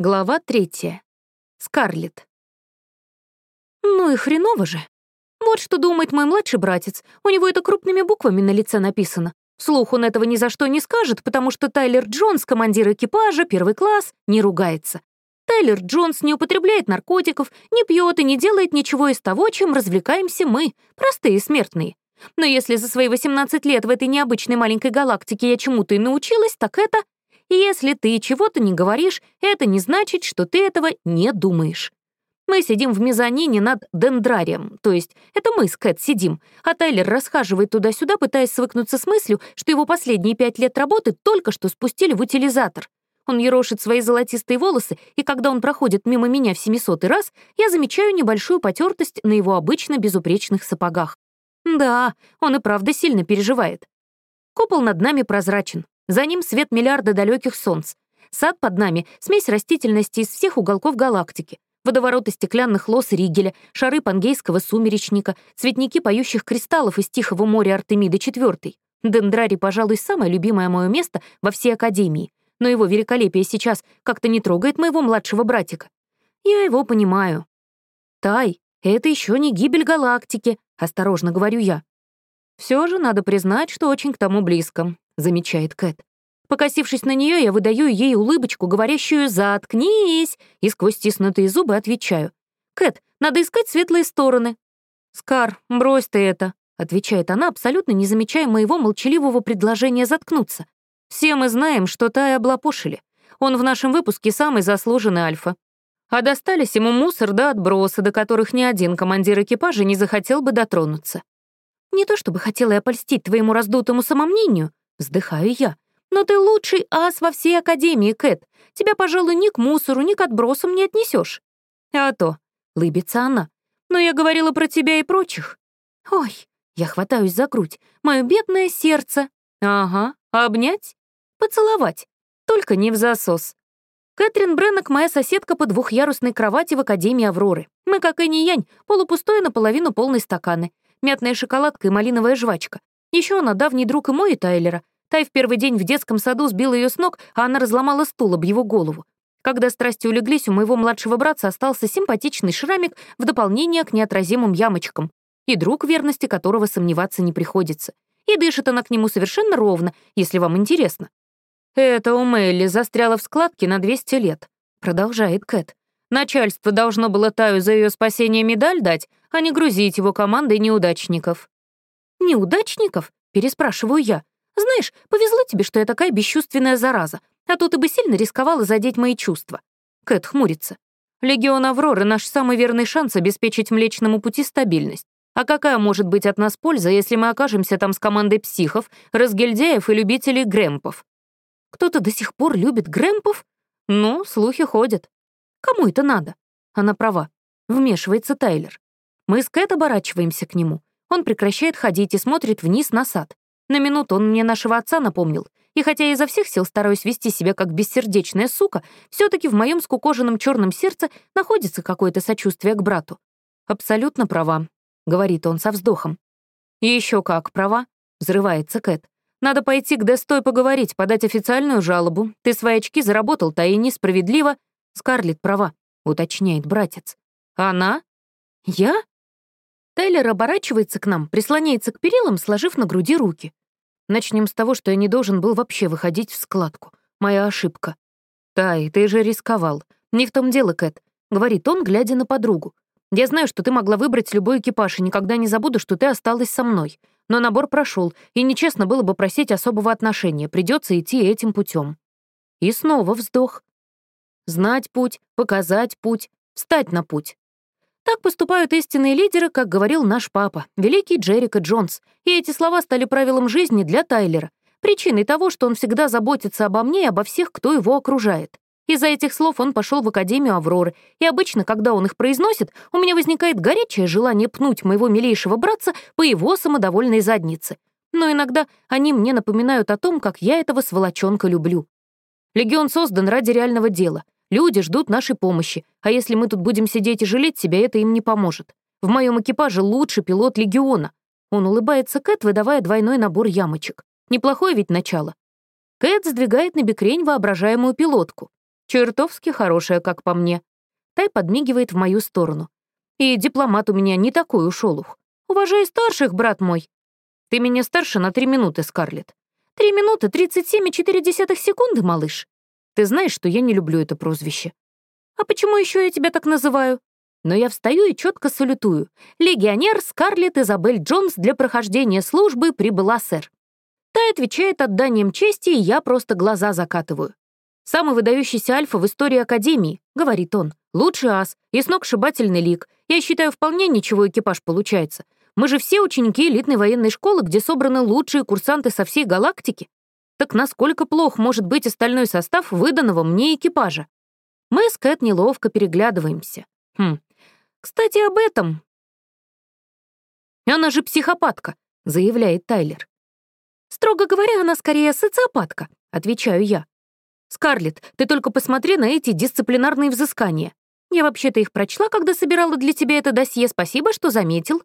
Глава третья. Скарлетт. Ну и хреново же. Вот что думает мой младший братец. У него это крупными буквами на лице написано. Вслух он этого ни за что не скажет, потому что Тайлер Джонс, командир экипажа, первый класс, не ругается. Тайлер Джонс не употребляет наркотиков, не пьет и не делает ничего из того, чем развлекаемся мы, простые смертные. Но если за свои 18 лет в этой необычной маленькой галактике я чему-то и научилась, так это если ты чего-то не говоришь, это не значит, что ты этого не думаешь. Мы сидим в мезонине над дендрарием, то есть это мы с Кэт сидим, а Тайлер расхаживает туда-сюда, пытаясь свыкнуться с мыслью, что его последние пять лет работы только что спустили в утилизатор. Он ерошит свои золотистые волосы, и когда он проходит мимо меня в семисотый раз, я замечаю небольшую потертость на его обычно безупречных сапогах. Да, он и правда сильно переживает. Купол над нами прозрачен. За ним свет миллиарда далеких солнц. Сад под нами — смесь растительности из всех уголков галактики. Водовороты стеклянных лос Ригеля, шары пангейского сумеречника, цветники поющих кристаллов из Тихого моря Артемиды IV. Дендрарий, пожалуй, самое любимое мое место во всей Академии, но его великолепие сейчас как-то не трогает моего младшего братика. Я его понимаю. Тай, это еще не гибель галактики, осторожно говорю я. Все же надо признать, что очень к тому близко замечает Кэт. Покосившись на нее, я выдаю ей улыбочку, говорящую «заткнись», и сквозь стиснутые зубы отвечаю. «Кэт, надо искать светлые стороны». «Скар, брось ты это», — отвечает она, абсолютно не замечая моего молчаливого предложения заткнуться. «Все мы знаем, что Тая облапошили. Он в нашем выпуске самый заслуженный альфа. А достались ему мусор да отбросы, до которых ни один командир экипажа не захотел бы дотронуться. Не то чтобы хотела я польстить твоему раздутому самомнению, Вздыхаю я. «Но ты лучший ас во всей Академии, Кэт. Тебя, пожалуй, ни к мусору, ни к отбросам не отнесешь. «А то», — лыбится она. «Но я говорила про тебя и прочих». «Ой», — я хватаюсь за грудь, «мое бедное сердце». «Ага, обнять? Поцеловать. Только не в засос». Кэтрин Бреннок — моя соседка по двухъярусной кровати в Академии Авроры. Мы, как и не янь, полупустой наполовину полный стаканы. Мятная шоколадка и малиновая жвачка. Еще она давний друг и мой, и Тайлера. Тай в первый день в детском саду сбил ее с ног, а она разломала стул об его голову. Когда страсти улеглись, у моего младшего братца остался симпатичный шрамик в дополнение к неотразимым ямочкам, и друг, верности которого сомневаться не приходится. И дышит она к нему совершенно ровно, если вам интересно. «Это у Мелли застряла в складке на 200 лет», — продолжает Кэт. «Начальство должно было Таю за ее спасение медаль дать, а не грузить его командой неудачников». «Неудачников?» — переспрашиваю я. Знаешь, повезло тебе, что я такая бесчувственная зараза, а то ты бы сильно рисковала задеть мои чувства». Кэт хмурится. «Легион Авроры — наш самый верный шанс обеспечить Млечному Пути стабильность. А какая может быть от нас польза, если мы окажемся там с командой психов, разгильдяев и любителей грэмпов? Кто-то до сих пор любит грэмпов? Ну, слухи ходят. Кому это надо? Она права. Вмешивается Тайлер. Мы с Кэт оборачиваемся к нему. Он прекращает ходить и смотрит вниз на сад. На минуту он мне нашего отца напомнил, и хотя я изо всех сил стараюсь вести себя как бессердечная сука, все таки в моем скукоженном черном сердце находится какое-то сочувствие к брату. «Абсолютно права», — говорит он со вздохом. Еще как права», — взрывается Кэт. «Надо пойти к Дестой поговорить, подать официальную жалобу. Ты свои очки заработал-то и несправедливо». «Скарлетт права», — уточняет братец. «Она? Я?» Тайлер оборачивается к нам, прислоняется к перилам, сложив на груди руки. Начнем с того, что я не должен был вообще выходить в складку. Моя ошибка. «Тай, ты же рисковал. Не в том дело, Кэт», — говорит он, глядя на подругу. «Я знаю, что ты могла выбрать любой экипаж, и никогда не забуду, что ты осталась со мной. Но набор прошел, и нечестно было бы просить особого отношения. Придется идти этим путем. И снова вздох. Знать путь, показать путь, встать на путь. Так поступают истинные лидеры, как говорил наш папа, великий Джерика Джонс, и эти слова стали правилом жизни для Тайлера, причиной того, что он всегда заботится обо мне и обо всех, кто его окружает. Из-за этих слов он пошел в Академию Авроры, и обычно, когда он их произносит, у меня возникает горячее желание пнуть моего милейшего братца по его самодовольной заднице. Но иногда они мне напоминают о том, как я этого сволочонка люблю. Легион создан ради реального дела — Люди ждут нашей помощи, а если мы тут будем сидеть и жалеть себя, это им не поможет. В моем экипаже лучший пилот Легиона. Он улыбается Кэт, выдавая двойной набор ямочек. Неплохое ведь начало. Кэт сдвигает на бекрень воображаемую пилотку. Чертовски хорошая, как по мне. Тай подмигивает в мою сторону. И дипломат у меня не такой уж олух. Уважай старших, брат мой. Ты меня старше на три минуты, Скарлетт. Три минуты тридцать семь и четыре десятых секунды, малыш. Ты знаешь, что я не люблю это прозвище. А почему еще я тебя так называю? Но я встаю и четко салютую. Легионер Скарлетт Изабель Джонс для прохождения службы прибыла, сэр. Тай отвечает отданием чести, и я просто глаза закатываю. «Самый выдающийся альфа в истории Академии», — говорит он. «Лучший ас и сногсшибательный лик. Я считаю, вполне ничего экипаж получается. Мы же все ученики элитной военной школы, где собраны лучшие курсанты со всей галактики. Так насколько плох может быть остальной состав выданного мне экипажа? Мы с Кэт неловко переглядываемся. Хм, кстати, об этом. Она же психопатка, заявляет Тайлер. Строго говоря, она скорее социопатка, отвечаю я. Скарлетт, ты только посмотри на эти дисциплинарные взыскания. Я вообще-то их прочла, когда собирала для тебя это досье. Спасибо, что заметил.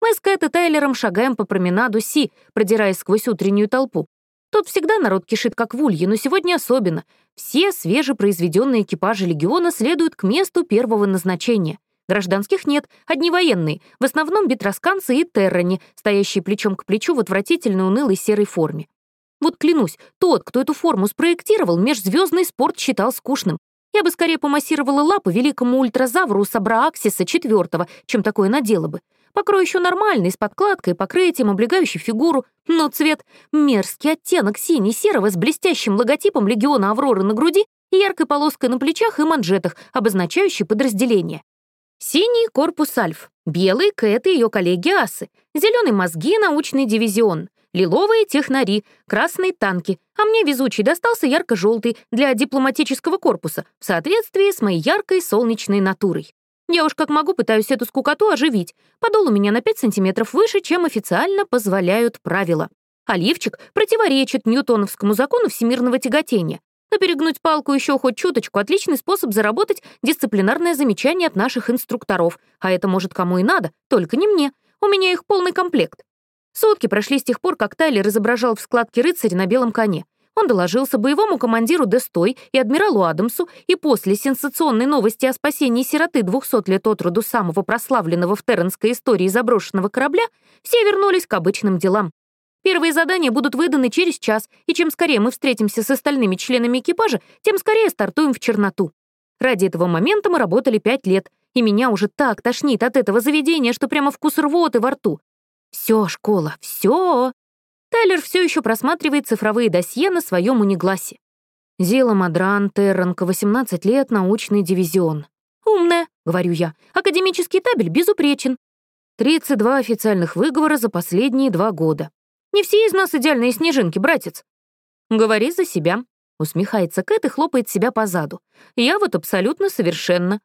Мы с Кэт и Тайлером шагаем по променаду Си, продираясь сквозь утреннюю толпу. Тут всегда народ кишит как в улье, но сегодня особенно. Все свежепроизведенные экипажи легиона следуют к месту первого назначения. Гражданских нет, одни военные, в основном бетросканцы и террани, стоящие плечом к плечу в отвратительной унылой серой форме. Вот клянусь, тот, кто эту форму спроектировал, межзвездный спорт считал скучным. Я бы скорее помассировала лапы великому ультразавру Сабрааксиса IV, чем такое надела бы. Покрой еще нормальный, с подкладкой, покрытием, облегающий фигуру, но цвет — мерзкий оттенок синий-серого с блестящим логотипом легиона Авроры на груди и яркой полоской на плечах и манжетах, обозначающей подразделение. Синий — корпус Альф, белый — Кэт и ее коллеги Асы, зеленый — мозги — научный дивизион, лиловые — технари, красные — танки, а мне везучий достался ярко-желтый для дипломатического корпуса в соответствии с моей яркой солнечной натурой. Я уж как могу пытаюсь эту скукоту оживить. Подол у меня на 5 сантиметров выше, чем официально позволяют правила. Оливчик противоречит ньютоновскому закону всемирного тяготения. Но перегнуть палку еще хоть чуточку — отличный способ заработать дисциплинарное замечание от наших инструкторов. А это, может, кому и надо, только не мне. У меня их полный комплект. Сутки прошли с тех пор, как Тайлер изображал в складке рыцаря на белом коне. Он доложился боевому командиру Дестой и адмиралу Адамсу, и после сенсационной новости о спасении сироты 200 лет от роду самого прославленного в терренской истории заброшенного корабля, все вернулись к обычным делам. Первые задания будут выданы через час, и чем скорее мы встретимся с остальными членами экипажа, тем скорее стартуем в черноту. Ради этого момента мы работали пять лет, и меня уже так тошнит от этого заведения, что прямо вкус рвоты во рту. Все, школа, все. Тайлер все еще просматривает цифровые досье на своем унигласе. Зила Мадран, Терранка, 18 лет, научный дивизион. «Умная», — говорю я. «Академический табель безупречен». 32 официальных выговора за последние два года. Не все из нас идеальные снежинки, братец. Говори за себя. Усмехается Кэт и хлопает себя по заду. Я вот абсолютно совершенно.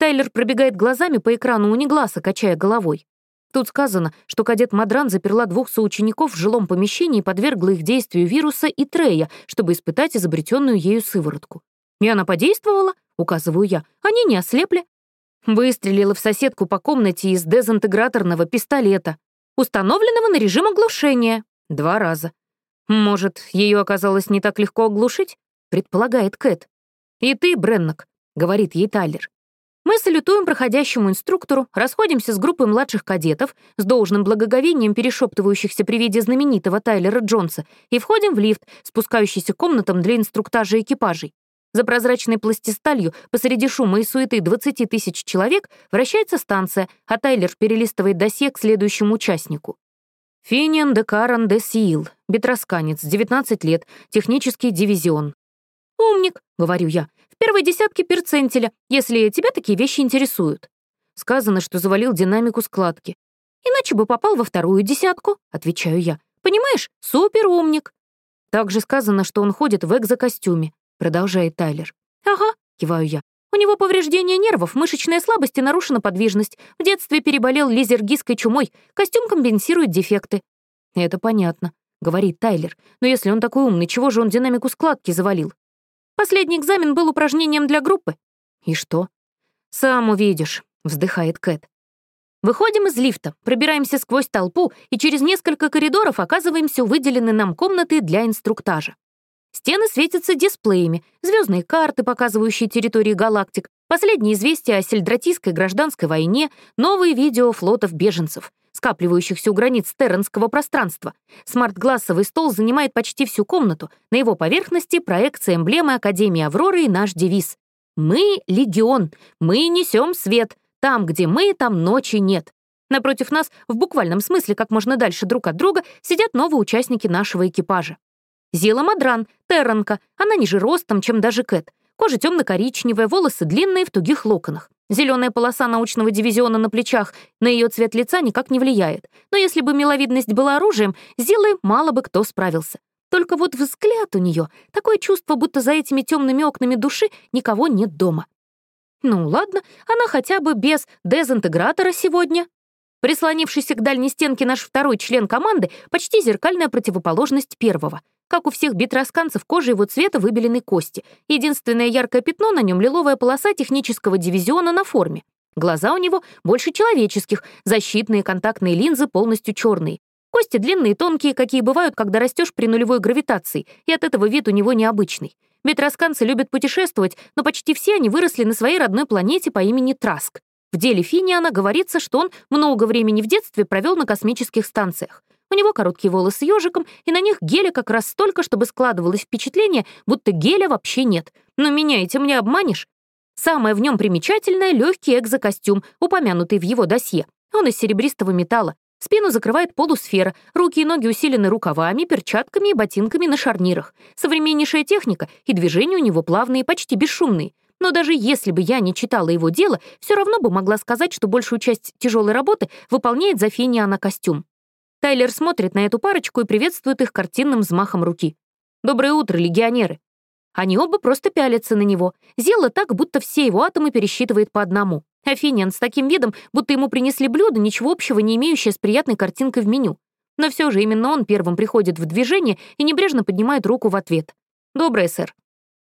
Тайлер пробегает глазами по экрану унигласа, качая головой. Тут сказано, что кадет Мадран заперла двух соучеников в жилом помещении и подвергла их действию вируса и Трея, чтобы испытать изобретенную ею сыворотку. И она подействовала, указываю я, они не ослепли. Выстрелила в соседку по комнате из дезинтеграторного пистолета, установленного на режим оглушения. Два раза. Может, ее оказалось не так легко оглушить? Предполагает Кэт. И ты, Бреннок, говорит ей Тайлер. Мы салютуем проходящему инструктору, расходимся с группой младших кадетов, с должным благоговением перешептывающихся при виде знаменитого Тайлера Джонса, и входим в лифт, спускающийся комнатам для инструктажа экипажей. За прозрачной пластисталью посреди шума и суеты 20 тысяч человек вращается станция, а Тайлер перелистывает досье к следующему участнику. Финиан де Каран де Сиил, бетросканец, 19 лет, технический дивизион. «Умник», — говорю я, первой десятке перцентиля, если тебя такие вещи интересуют. Сказано, что завалил динамику складки. Иначе бы попал во вторую десятку, отвечаю я. Понимаешь, супер умник. Также сказано, что он ходит в экзокостюме, продолжает Тайлер. Ага, киваю я. У него повреждение нервов, мышечная слабость и нарушена подвижность. В детстве переболел лизергийской чумой. Костюм компенсирует дефекты. Это понятно, говорит Тайлер. Но если он такой умный, чего же он динамику складки завалил? Последний экзамен был упражнением для группы. И что? Сам увидишь, вздыхает Кэт. Выходим из лифта, пробираемся сквозь толпу и через несколько коридоров оказываемся у выделенной нам комнаты для инструктажа. Стены светятся дисплеями, звездные карты, показывающие территории галактик, последние известия о сельдратийской гражданской войне, новые видео флотов беженцев, скапливающихся у границ терренского пространства. Смарт-глассовый стол занимает почти всю комнату. На его поверхности проекция эмблемы Академии Авроры и наш девиз. «Мы — легион, мы несем свет. Там, где мы, там ночи нет». Напротив нас, в буквальном смысле, как можно дальше друг от друга, сидят новые участники нашего экипажа. Зила Мадран, Терранка, она ниже ростом, чем даже Кэт. Кожа темно-коричневая, волосы длинные в тугих локонах. Зеленая полоса научного дивизиона на плечах на ее цвет лица никак не влияет. Но если бы миловидность была оружием, Зилой мало бы кто справился. Только вот взгляд у нее, такое чувство, будто за этими темными окнами души никого нет дома. Ну ладно, она хотя бы без дезинтегратора сегодня. Прислонившийся к дальней стенке наш второй член команды почти зеркальная противоположность первого. Как у всех битросканцев, кожа его цвета выбеленной кости. Единственное яркое пятно на нем — лиловая полоса технического дивизиона на форме. Глаза у него больше человеческих, защитные контактные линзы полностью черные. Кости длинные и тонкие, какие бывают, когда растешь при нулевой гравитации, и от этого вид у него необычный. Бетросканцы любят путешествовать, но почти все они выросли на своей родной планете по имени Траск. В деле Финиана говорится, что он много времени в детстве провел на космических станциях. У него короткие волосы ежиком, и на них геля как раз столько, чтобы складывалось впечатление, будто геля вообще нет. Но меня этим не обманешь. Самое в нем примечательное — легкий экзокостюм, упомянутый в его досье. Он из серебристого металла. Спину закрывает полусфера, руки и ноги усилены рукавами, перчатками и ботинками на шарнирах. Современнейшая техника, и движения у него плавные, почти бесшумные. Но даже если бы я не читала его дело, все равно бы могла сказать, что большую часть тяжелой работы выполняет за Финиана костюм. Тайлер смотрит на эту парочку и приветствует их картинным взмахом руки. «Доброе утро, легионеры!» Они оба просто пялятся на него. Зела так, будто все его атомы пересчитывает по одному. Афиниан с таким видом, будто ему принесли блюдо, ничего общего не имеющее с приятной картинкой в меню. Но все же именно он первым приходит в движение и небрежно поднимает руку в ответ. «Доброе, сэр».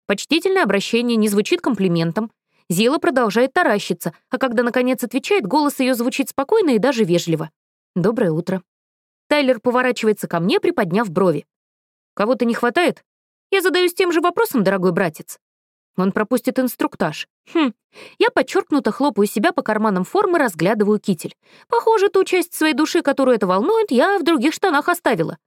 Почтительное обращение не звучит комплиментом. Зила продолжает таращиться, а когда, наконец, отвечает, голос ее звучит спокойно и даже вежливо. «Доброе утро». Тайлер поворачивается ко мне, приподняв брови. «Кого-то не хватает?» Я задаюсь тем же вопросом, дорогой братец. Он пропустит инструктаж. Хм, я подчеркнуто хлопаю себя по карманам формы, разглядываю китель. Похоже, ту часть своей души, которую это волнует, я в других штанах оставила.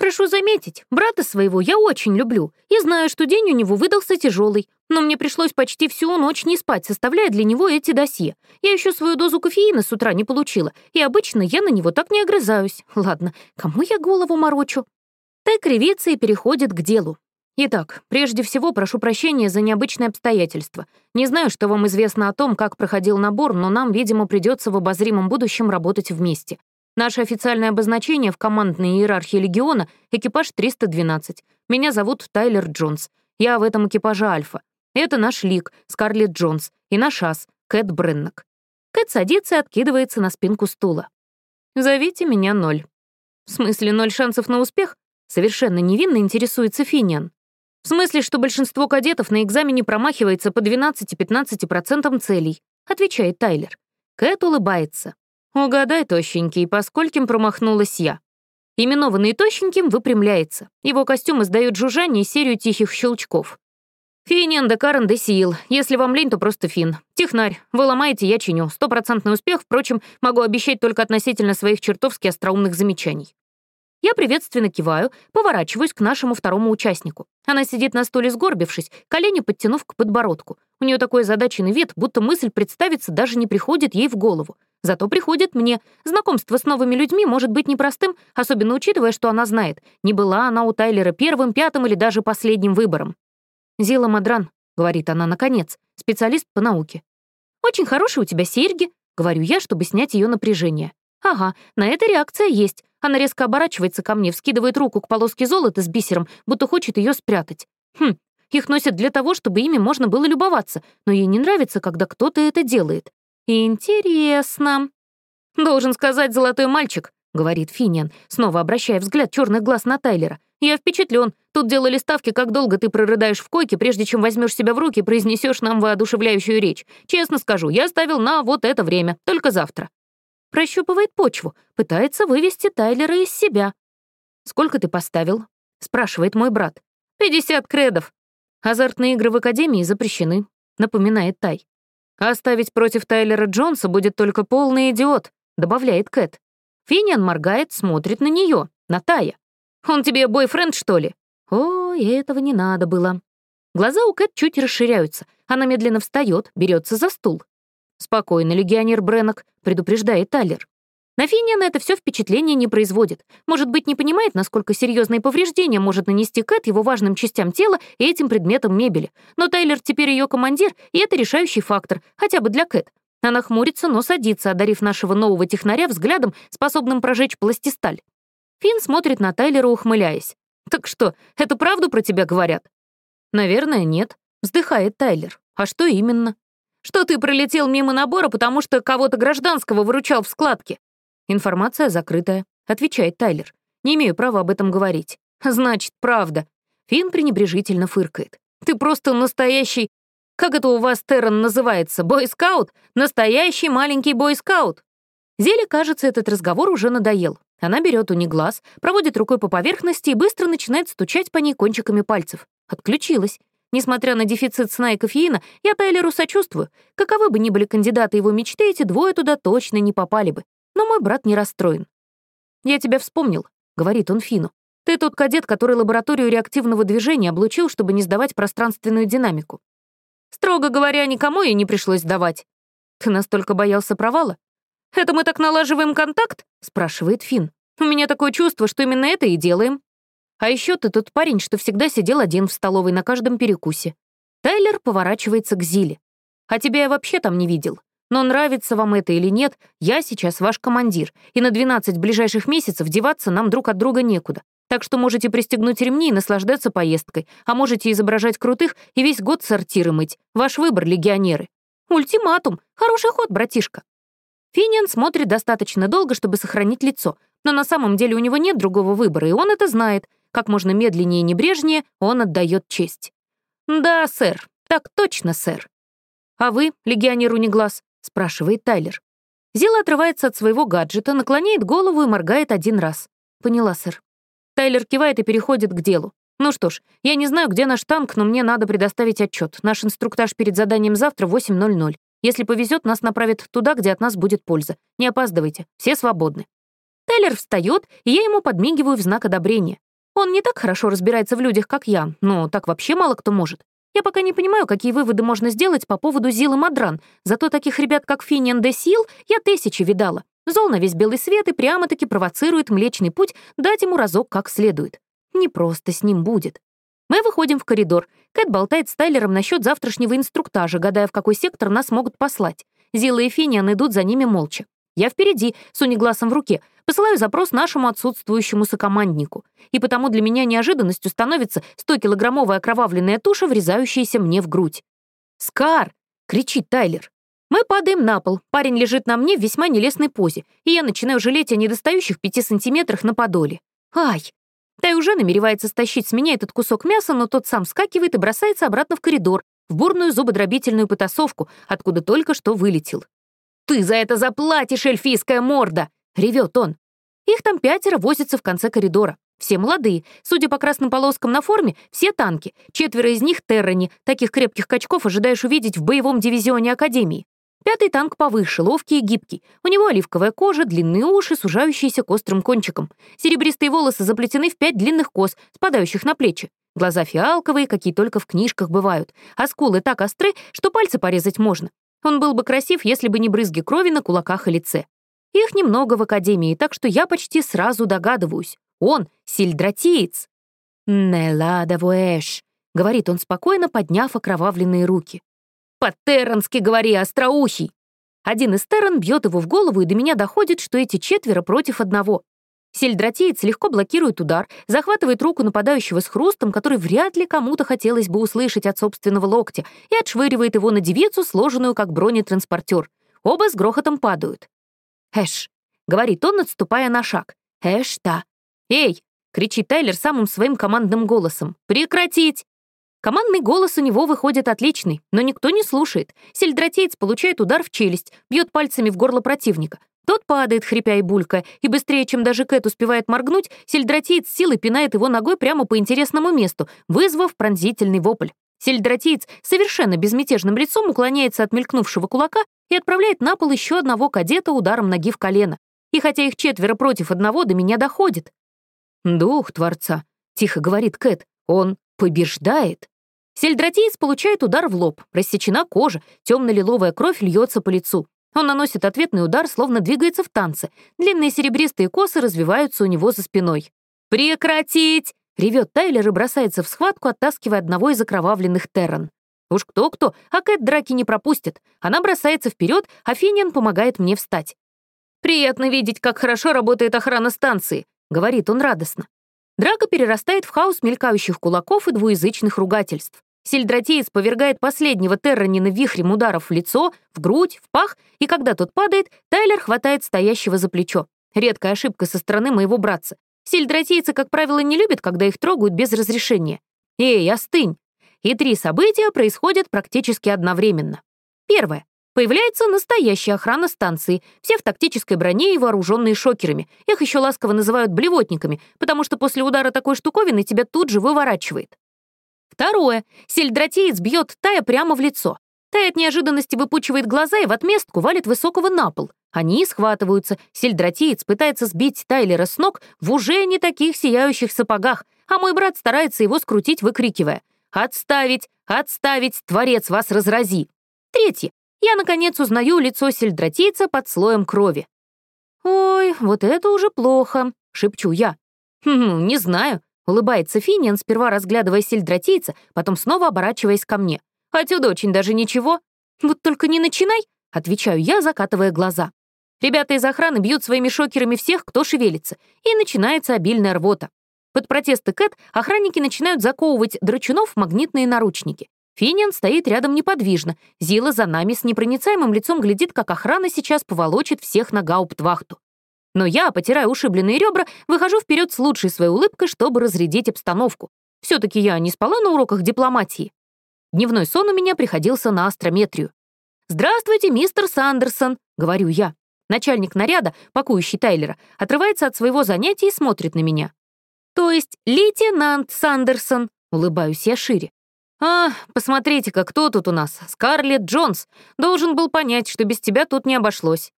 Прошу заметить, брата своего я очень люблю и знаю, что день у него выдался тяжелый, но мне пришлось почти всю ночь не спать, составляя для него эти досье. Я еще свою дозу кофеина с утра не получила, и обычно я на него так не огрызаюсь. Ладно, кому я голову морочу? Тай кривится и переходит к делу. Итак, прежде всего прошу прощения за необычные обстоятельства. Не знаю, что вам известно о том, как проходил набор, но нам, видимо, придется в обозримом будущем работать вместе. Наше официальное обозначение в командной иерархии Легиона — экипаж 312. Меня зовут Тайлер Джонс. Я в этом экипаже Альфа. Это наш Лик, Скарлетт Джонс, и наш ас, Кэт Бреннок. Кэт садится и откидывается на спинку стула. «Зовите меня Ноль». «В смысле, ноль шансов на успех?» Совершенно невинно интересуется Финиан. В смысле, что большинство кадетов на экзамене промахивается по 12-15% целей, отвечает Тайлер. Кэт улыбается. Угадай, тощенький, по скольким промахнулась я. Именованный тощеньким выпрямляется. Его костюм издает жужжание и серию тихих щелчков. Финиан де Карен де Сиил. Если вам лень, то просто фин. Технарь. Вы ломаете, я чиню. Стопроцентный успех, впрочем, могу обещать только относительно своих чертовски остроумных замечаний. Я приветственно киваю, поворачиваюсь к нашему второму участнику. Она сидит на стуле сгорбившись, колени подтянув к подбородку. У нее такой озадаченный вид, будто мысль представиться даже не приходит ей в голову. Зато приходит мне. Знакомство с новыми людьми может быть непростым, особенно учитывая, что она знает. Не была она у Тайлера первым, пятым или даже последним выбором. «Зила Мадран», — говорит она наконец, специалист по науке. «Очень хорошие у тебя серьги», — говорю я, чтобы снять ее напряжение. «Ага, на это реакция есть. Она резко оборачивается ко мне, вскидывает руку к полоске золота с бисером, будто хочет ее спрятать. Хм, их носят для того, чтобы ими можно было любоваться, но ей не нравится, когда кто-то это делает. Интересно. Должен сказать, золотой мальчик, говорит Финиан, снова обращая взгляд черных глаз на Тайлера. Я впечатлен. Тут делали ставки, как долго ты прорыдаешь в койке, прежде чем возьмешь себя в руки и произнесешь нам воодушевляющую речь. Честно скажу, я ставил на вот это время, только завтра. Прощупывает почву, пытается вывести Тайлера из себя. «Сколько ты поставил?» — спрашивает мой брат. «Пятьдесят кредов. Азартные игры в Академии запрещены», — напоминает Тай. «Оставить против Тайлера Джонса будет только полный идиот», — добавляет Кэт. Финиан моргает, смотрит на нее, на Тая. «Он тебе бойфренд, что ли?» О, этого не надо было. Глаза у Кэт чуть расширяются. Она медленно встает, берется за стул. «Спокойно, легионер Бреннок», — предупреждает Тайлер. На Финиана это все впечатление не производит. Может быть, не понимает, насколько серьезные повреждения может нанести Кэт его важным частям тела и этим предметам мебели. Но Тайлер теперь ее командир, и это решающий фактор, хотя бы для Кэт. Она хмурится, но садится, одарив нашего нового технаря взглядом, способным прожечь пластисталь. Финн смотрит на Тайлера, ухмыляясь. «Так что, это правду про тебя говорят?» «Наверное, нет», — вздыхает Тайлер. «А что именно?» «Что ты пролетел мимо набора, потому что кого-то гражданского выручал в складке?» «Информация закрытая», — отвечает Тайлер. «Не имею права об этом говорить». «Значит, правда». Финн пренебрежительно фыркает. «Ты просто настоящий... Как это у вас, Террен, называется? Бойскаут? Настоящий маленький бойскаут!» Зеле, кажется, этот разговор уже надоел. Она берет у них глаз, проводит рукой по поверхности и быстро начинает стучать по ней кончиками пальцев. Отключилась. Несмотря на дефицит сна и кофеина, я Тайлеру сочувствую. Каковы бы ни были кандидаты его мечты, эти двое туда точно не попали бы. Но мой брат не расстроен. «Я тебя вспомнил», — говорит он Фину. «Ты тот кадет, который лабораторию реактивного движения облучил, чтобы не сдавать пространственную динамику. Строго говоря, никому ей не пришлось сдавать. Ты настолько боялся провала? Это мы так налаживаем контакт?» — спрашивает Фин. «У меня такое чувство, что именно это и делаем. А еще ты тот парень, что всегда сидел один в столовой на каждом перекусе. Тайлер поворачивается к Зиле. А тебя я вообще там не видел. Но нравится вам это или нет, я сейчас ваш командир, и на 12 ближайших месяцев деваться нам друг от друга некуда. Так что можете пристегнуть ремни и наслаждаться поездкой, а можете изображать крутых и весь год сортиры мыть. Ваш выбор, легионеры. Ультиматум. Хороший ход, братишка. Финиан смотрит достаточно долго, чтобы сохранить лицо, но на самом деле у него нет другого выбора, и он это знает. Как можно медленнее и небрежнее он отдает честь. «Да, сэр. Так точно, сэр. А вы, легионер Униглаз, — спрашивает Тайлер. Зила отрывается от своего гаджета, наклоняет голову и моргает один раз. «Поняла, сэр». Тайлер кивает и переходит к делу. «Ну что ж, я не знаю, где наш танк, но мне надо предоставить отчет. Наш инструктаж перед заданием завтра в 8.00. Если повезет, нас направят туда, где от нас будет польза. Не опаздывайте, все свободны». Тайлер встает, и я ему подмигиваю в знак одобрения. Он не так хорошо разбирается в людях, как я, но так вообще мало кто может. Я пока не понимаю, какие выводы можно сделать по поводу Зилы Мадран, зато таких ребят, как Финиан де Сил, я тысячи видала. Зол на весь белый свет и прямо-таки провоцирует Млечный Путь дать ему разок как следует. Не просто с ним будет. Мы выходим в коридор. Кэт болтает с Тайлером насчет завтрашнего инструктажа, гадая, в какой сектор нас могут послать. Зила и Финиан идут за ними молча. Я впереди, с унигласом в руке, посылаю запрос нашему отсутствующему сокоманднику. И потому для меня неожиданностью становится 100-килограммовая окровавленная туша, врезающаяся мне в грудь. «Скар!» — кричит Тайлер. Мы падаем на пол, парень лежит на мне в весьма нелестной позе, и я начинаю жалеть о недостающих пяти сантиметрах на подоле. Ай! Тай уже намеревается стащить с меня этот кусок мяса, но тот сам скакивает и бросается обратно в коридор, в бурную зубодробительную потасовку, откуда только что вылетел. «Ты за это заплатишь, эльфийская морда!» — ревет он. Их там пятеро возятся в конце коридора. Все молодые. Судя по красным полоскам на форме, все танки. Четверо из них — террани. Таких крепких качков ожидаешь увидеть в боевом дивизионе Академии. Пятый танк повыше, ловкий и гибкий. У него оливковая кожа, длинные уши, сужающиеся к острым кончикам. Серебристые волосы заплетены в пять длинных кос, спадающих на плечи. Глаза фиалковые, какие только в книжках бывают. А скулы так остры, что пальцы порезать можно. Он был бы красив, если бы не брызги крови на кулаках и лице. Их немного в Академии, так что я почти сразу догадываюсь. Он — сельдратиец. «Не лада вуэш», — говорит он спокойно, подняв окровавленные руки. «По-террански говори, остроухий!» Один из терран бьет его в голову, и до меня доходит, что эти четверо против одного. Сельдратеец легко блокирует удар, захватывает руку нападающего с хрустом, который вряд ли кому-то хотелось бы услышать от собственного локтя, и отшвыривает его на девицу, сложенную как бронетранспортер. Оба с грохотом падают. «Эш», — говорит он, отступая на шаг. «Эш-та». «Эй!» — кричит Тайлер самым своим командным голосом. «Прекратить!» Командный голос у него выходит отличный, но никто не слушает. Сельдратеец получает удар в челюсть, бьет пальцами в горло противника. Тот падает, хрипя и булька, и быстрее, чем даже Кэт успевает моргнуть, сельдратиец силой пинает его ногой прямо по интересному месту, вызвав пронзительный вопль. Сельдратиец совершенно безмятежным лицом уклоняется от мелькнувшего кулака и отправляет на пол еще одного кадета ударом ноги в колено. И хотя их четверо против одного, до меня доходит. «Дух Творца», — тихо говорит Кэт, — «он побеждает». Сельдратиец получает удар в лоб, рассечена кожа, темно-лиловая кровь льется по лицу. Он наносит ответный удар, словно двигается в танце. Длинные серебристые косы развиваются у него за спиной. «Прекратить!» — ревет Тайлер и бросается в схватку, оттаскивая одного из окровавленных Терран. Уж кто-кто, а Кэт драки не пропустит. Она бросается вперед, а Финиан помогает мне встать. «Приятно видеть, как хорошо работает охрана станции», — говорит он радостно. Драка перерастает в хаос мелькающих кулаков и двуязычных ругательств. Сельдратеец повергает последнего Терранина вихрем ударов в лицо, в грудь, в пах, и когда тот падает, Тайлер хватает стоящего за плечо. Редкая ошибка со стороны моего братца. Сельдратейцы, как правило, не любят, когда их трогают без разрешения. «Эй, остынь!» И три события происходят практически одновременно. Первое. Появляется настоящая охрана станции, все в тактической броне и вооруженные шокерами. Их еще ласково называют блевотниками, потому что после удара такой штуковины тебя тут же выворачивает. Второе. Сельдратеец бьет Тая прямо в лицо. Тай от неожиданности выпучивает глаза и в отместку валит высокого на пол. Они схватываются. Сельдратеец пытается сбить Тайлера с ног в уже не таких сияющих сапогах, а мой брат старается его скрутить, выкрикивая «Отставить! Отставить! Творец вас разрази!» Третье. Я, наконец, узнаю лицо сельдратийца под слоем крови. «Ой, вот это уже плохо», — шепчу я. «Хм, не знаю», — улыбается Финиан, сперва разглядывая сельдратийца, потом снова оборачиваясь ко мне. «Отсюда очень даже ничего. Вот только не начинай», — отвечаю я, закатывая глаза. Ребята из охраны бьют своими шокерами всех, кто шевелится, и начинается обильная рвота. Под протесты Кэт охранники начинают заковывать драчунов в магнитные наручники. Финиан стоит рядом неподвижно. Зила за нами с непроницаемым лицом глядит, как охрана сейчас поволочит всех на гауптвахту. Но я, потирая ушибленные ребра, выхожу вперед с лучшей своей улыбкой, чтобы разрядить обстановку. Все-таки я не спала на уроках дипломатии. Дневной сон у меня приходился на астрометрию. «Здравствуйте, мистер Сандерсон», — говорю я. Начальник наряда, пакующий Тайлера, отрывается от своего занятия и смотрит на меня. «То есть лейтенант Сандерсон», — улыбаюсь я шире. «А, посмотрите-ка, кто тут у нас? Скарлетт Джонс. Должен был понять, что без тебя тут не обошлось.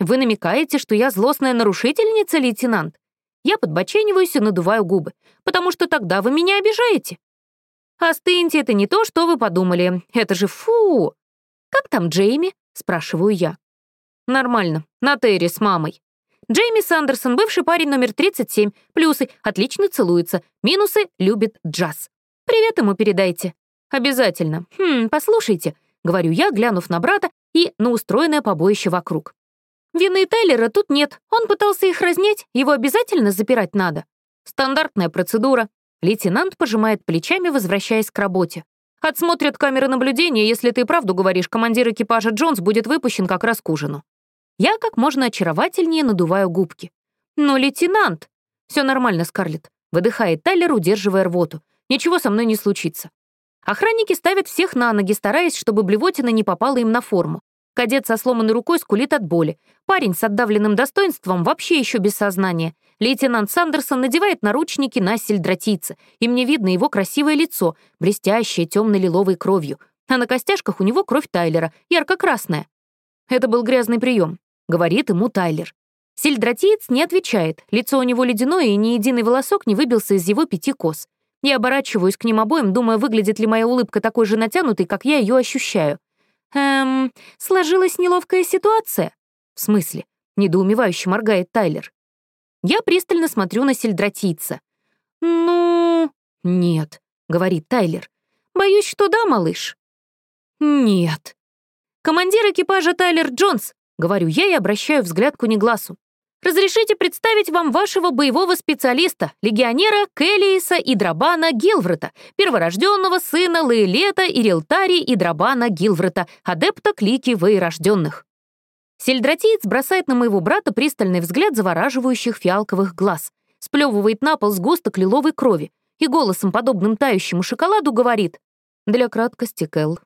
Вы намекаете, что я злостная нарушительница, лейтенант? Я подбочениваюсь и надуваю губы, потому что тогда вы меня обижаете. Остыньте, это не то, что вы подумали. Это же фу! Как там Джейми? Спрашиваю я. Нормально, на Терри с мамой. Джейми Сандерсон, бывший парень номер 37. Плюсы — отлично целуется. Минусы — любит джаз. Привет ему передайте. «Обязательно. Хм, послушайте», — говорю я, глянув на брата и на устроенное побоище вокруг. «Вины Тайлера тут нет. Он пытался их разнять, его обязательно запирать надо. Стандартная процедура». Лейтенант пожимает плечами, возвращаясь к работе. «Отсмотрят камеры наблюдения, если ты правду говоришь, командир экипажа Джонс будет выпущен как раз к ужину». Я как можно очаровательнее надуваю губки. «Но лейтенант...» «Все нормально, Скарлетт», — выдыхает Тайлер, удерживая рвоту. «Ничего со мной не случится. Охранники ставят всех на ноги, стараясь, чтобы блевотина не попала им на форму. Кадет со сломанной рукой скулит от боли. Парень с отдавленным достоинством вообще еще без сознания. Лейтенант Сандерсон надевает наручники на сельдратийца, и мне видно его красивое лицо, блестящее темно-лиловой кровью. А на костяшках у него кровь Тайлера, ярко-красная. Это был грязный прием, говорит ему Тайлер. Сельдратиец не отвечает, лицо у него ледяное, и ни единый волосок не выбился из его пяти кос. Я оборачиваюсь к ним обоим, думая, выглядит ли моя улыбка такой же натянутой, как я ее ощущаю. Эм, сложилась неловкая ситуация. В смысле? Недоумевающе моргает Тайлер. Я пристально смотрю на сельдратийца. «Ну...» «Нет», — говорит Тайлер. «Боюсь, что да, малыш». «Нет». «Командир экипажа Тайлер Джонс», — говорю я и обращаю взгляд к Унигласу. Разрешите представить вам вашего боевого специалиста, легионера Келлииса и Драбана Гилврета, перворожденного сына Лейлета и Рилтари и Драбана Гилврета, адепта клики воерожденных. Сельдратиец бросает на моего брата пристальный взгляд завораживающих фиалковых глаз, сплевывает на пол сгусток лиловой крови и голосом, подобным тающему шоколаду, говорит «Для краткости, Кэл,